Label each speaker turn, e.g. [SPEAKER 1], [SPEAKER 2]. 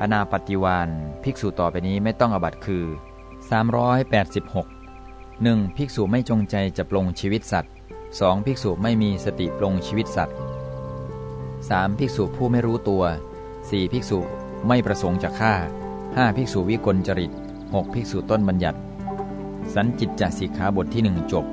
[SPEAKER 1] อนาปฏิวานภิกษุต่อไปนี้ไม่ต้องอบัตคือ 386 1. ภิกษุไม่จงใจจะปลงชีวิตสัตว์ 2. ภิกษุไม่มีสติปลงชีวิตสัตว์ 3. ภิกษุผู้ไม่รู้ตัว 4. ภิกษุไม่ประสงค์จะฆ่า 5. ภิกษุวิกลจริต 6. ภิกษุต้นบัญญัติ สันจิตจสิกขาบทที่หนึ่งจบ